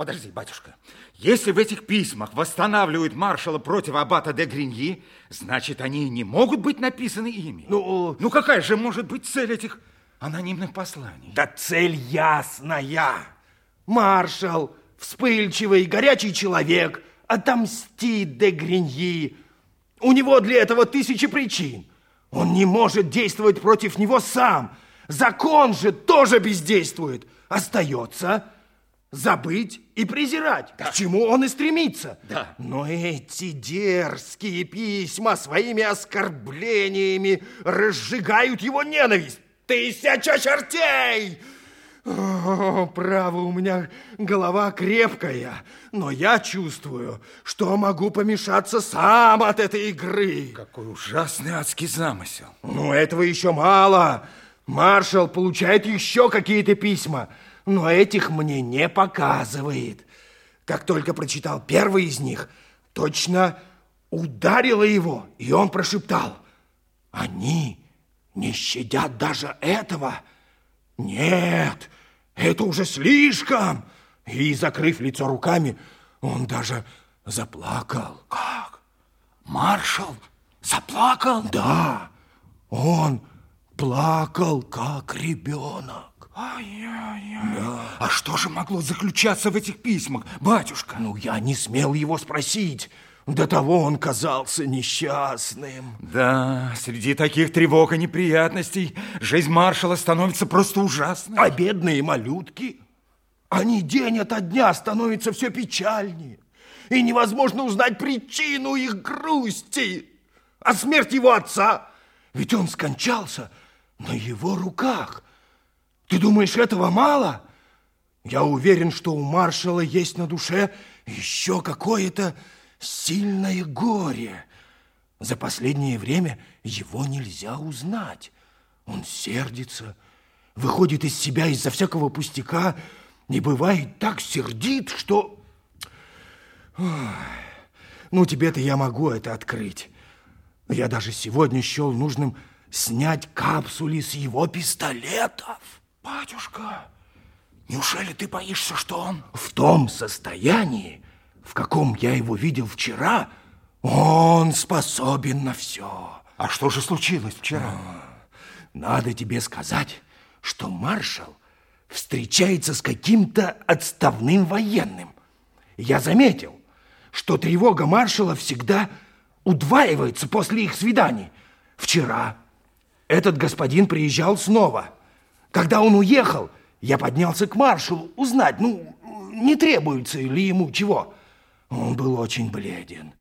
Подожди, батюшка. Если в этих письмах восстанавливают маршала против аббата де Гриньи, значит, они не могут быть написаны ими. Ну, ну какая же может быть цель этих анонимных посланий? Да цель ясная. Маршал, вспыльчивый, горячий человек, отомстит де Гриньи. У него для этого тысячи причин. Он не может действовать против него сам. Закон же тоже бездействует. Остается забыть и презирать, да. к чему он и стремится. Да. Но эти дерзкие письма своими оскорблениями разжигают его ненависть. Тысяча чертей! О, право, у меня голова крепкая, но я чувствую, что могу помешаться сам от этой игры. Какой ужасный адский замысел. Ну, этого еще мало. Маршал получает еще какие-то письма – но этих мне не показывает. Как только прочитал первый из них, точно ударило его, и он прошептал, «Они не щадят даже этого. Нет, это уже слишком!» И, закрыв лицо руками, он даже заплакал. Как? Маршал заплакал? Да, он плакал, как ребенок. Ай-яй-яй. Да. А что же могло заключаться в этих письмах, батюшка? Ну, я не смел его спросить. До того он казался несчастным. Да, среди таких тревог и неприятностей жизнь маршала становится просто ужасной. А бедные малютки, они день ото дня становятся все печальнее. И невозможно узнать причину их грусти. А смерть его отца, ведь он скончался на его руках – ты думаешь, этого мало? Я уверен, что у маршала есть на душе еще какое-то сильное горе. За последнее время его нельзя узнать. Он сердится, выходит из себя из-за всякого пустяка и бывает так сердит, что... Ну, тебе-то я могу это открыть. Я даже сегодня счел нужным снять капсули с его пистолетов. Батюшка, неужели ты боишься, что он... В том состоянии, в каком я его видел вчера, он способен на все. А что же случилось вчера? А, надо тебе сказать, что маршал встречается с каким-то отставным военным. Я заметил, что тревога маршала всегда удваивается после их свиданий. Вчера этот господин приезжал снова – когда он уехал, я поднялся к маршалу узнать, ну, не требуется ли ему чего. Он был очень бледен.